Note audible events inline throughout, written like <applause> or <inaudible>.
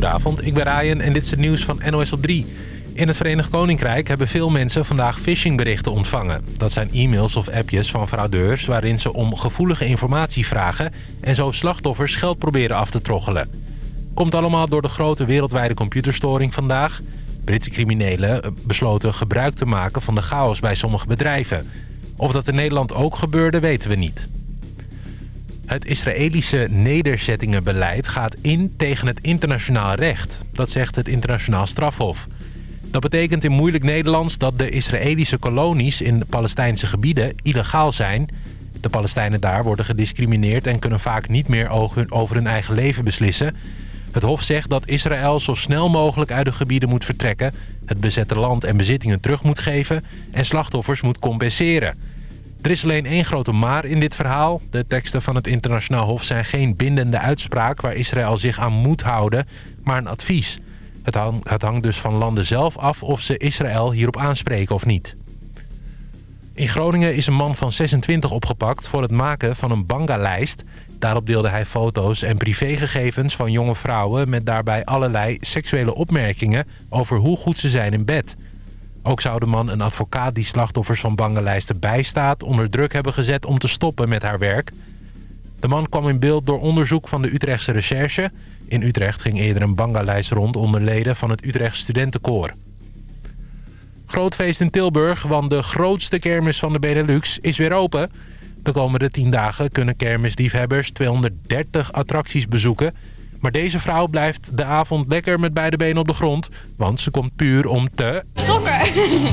Goedenavond, ik ben Ryan en dit is het nieuws van NOS op 3. In het Verenigd Koninkrijk hebben veel mensen vandaag phishingberichten ontvangen. Dat zijn e-mails of appjes van fraudeurs waarin ze om gevoelige informatie vragen... en zo slachtoffers geld proberen af te troggelen. Komt allemaal door de grote wereldwijde computerstoring vandaag. Britse criminelen besloten gebruik te maken van de chaos bij sommige bedrijven. Of dat in Nederland ook gebeurde, weten we niet. Het Israëlische nederzettingenbeleid gaat in tegen het internationaal recht. Dat zegt het internationaal strafhof. Dat betekent in moeilijk Nederlands dat de Israëlische kolonies in Palestijnse gebieden illegaal zijn. De Palestijnen daar worden gediscrimineerd en kunnen vaak niet meer over hun eigen leven beslissen. Het Hof zegt dat Israël zo snel mogelijk uit de gebieden moet vertrekken... het bezette land en bezittingen terug moet geven... en slachtoffers moet compenseren. Er is alleen één grote maar in dit verhaal. De teksten van het internationaal hof zijn geen bindende uitspraak... waar Israël zich aan moet houden, maar een advies. Het, het hangt dus van landen zelf af of ze Israël hierop aanspreken of niet. In Groningen is een man van 26 opgepakt voor het maken van een banga-lijst. Daarop deelde hij foto's en privégegevens van jonge vrouwen... met daarbij allerlei seksuele opmerkingen over hoe goed ze zijn in bed. Ook zou de man een advocaat die slachtoffers van bangenlijsten bijstaat... onder druk hebben gezet om te stoppen met haar werk. De man kwam in beeld door onderzoek van de Utrechtse recherche. In Utrecht ging eerder een bangalijst rond onder leden van het Utrecht Studentenkoor. Grootfeest in Tilburg, want de grootste kermis van de Benelux is weer open. De komende 10 dagen kunnen kermisliefhebbers 230 attracties bezoeken... Maar deze vrouw blijft de avond lekker met beide benen op de grond. Want ze komt puur om te... Gokken.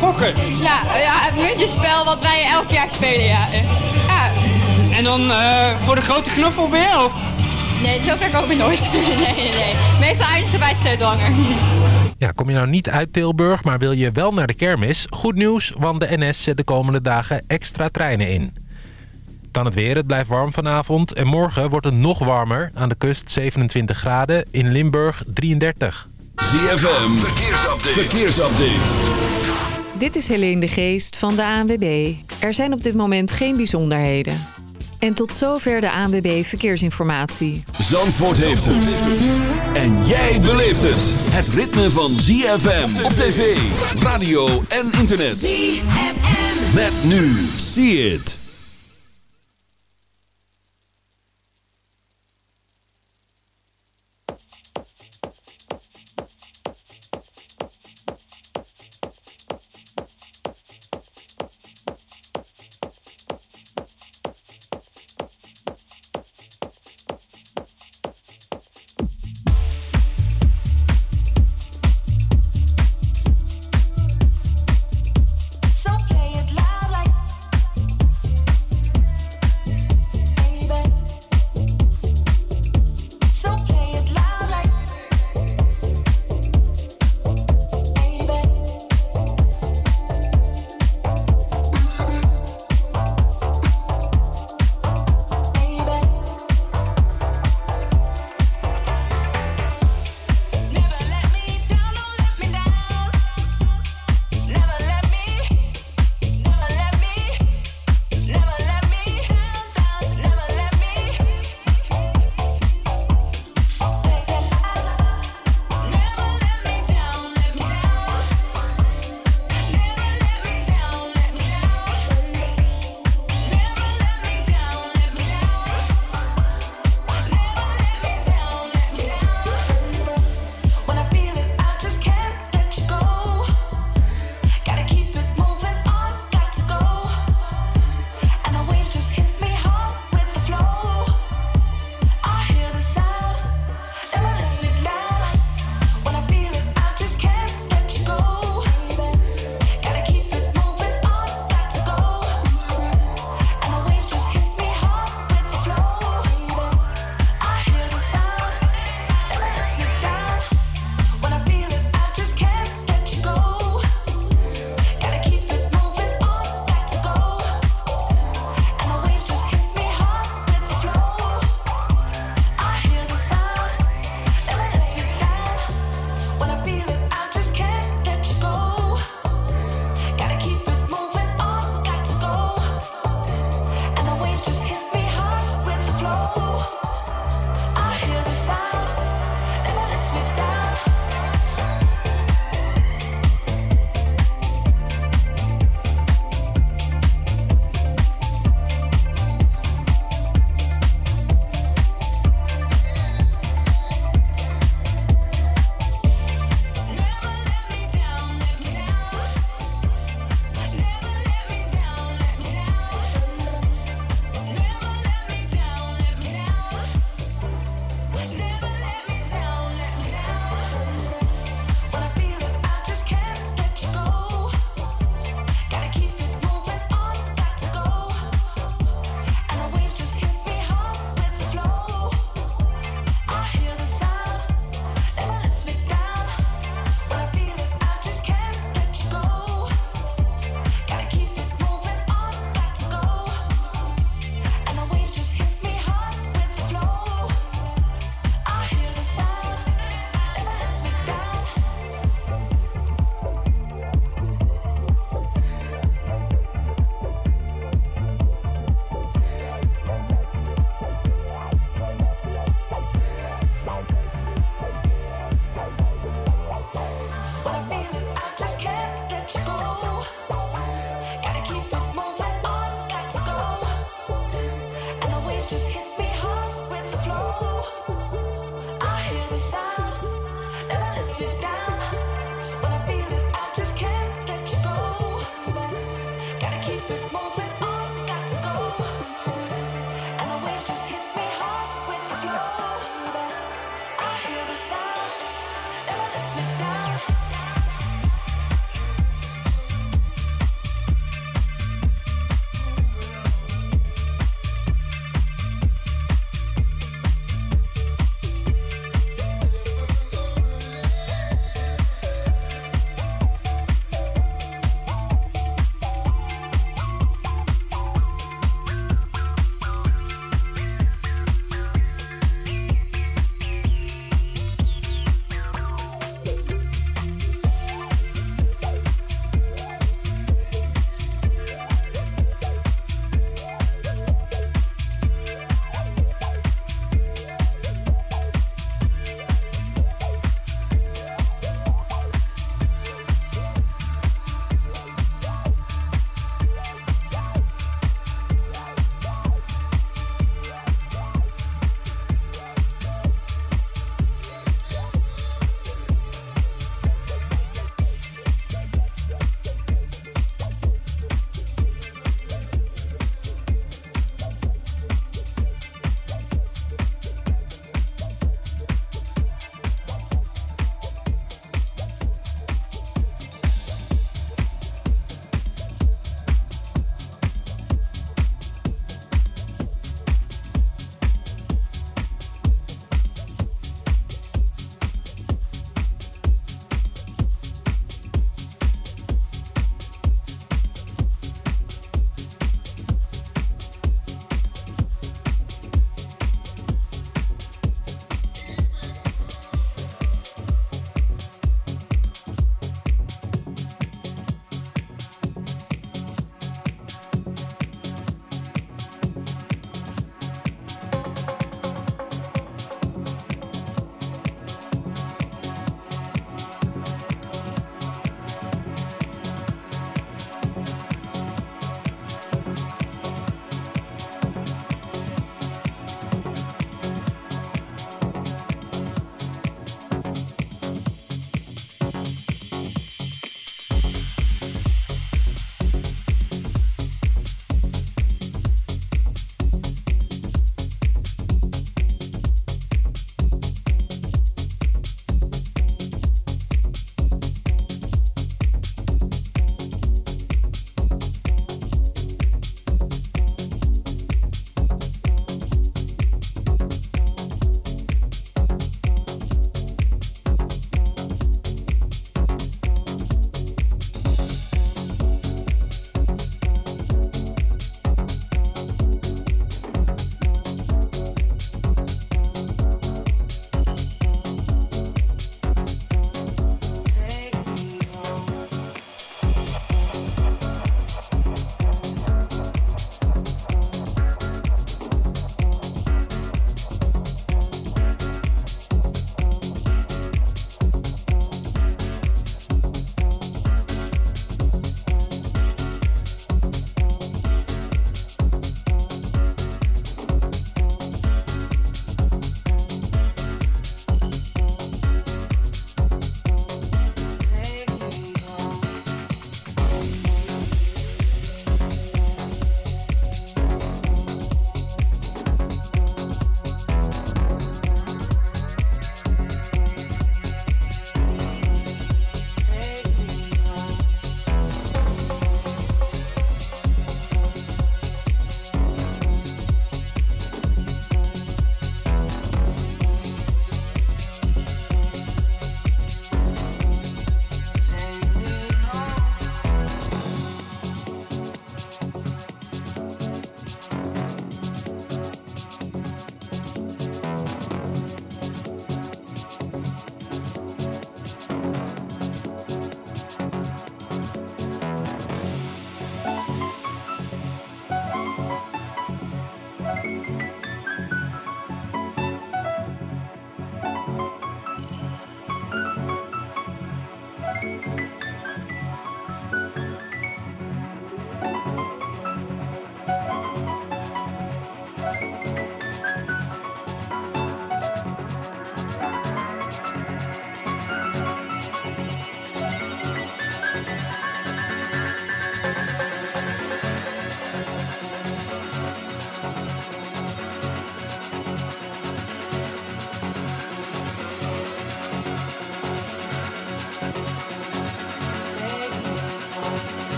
Gokken? <laughs> Ja, ja het muntjespel wat wij elk jaar spelen, ja. ja. En dan uh, voor de grote knuffel weer, of? Nee, zover kom ik nooit. <laughs> nee, nee, nee. Meestal eindigt bij het sleutelhanger. Ja, kom je nou niet uit Tilburg, maar wil je wel naar de kermis? Goed nieuws, want de NS zet de komende dagen extra treinen in. Dan het weer. Het blijft warm vanavond. En morgen wordt het nog warmer. Aan de kust 27 graden. In Limburg 33. ZFM. Verkeersupdate. Verkeersupdate. Dit is Helene de Geest van de ANWB. Er zijn op dit moment geen bijzonderheden. En tot zover de ANWB Verkeersinformatie. Zandvoort heeft het. En jij beleeft het. Het ritme van ZFM op tv, radio en internet. ZFM. Met nu. See it.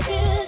confused.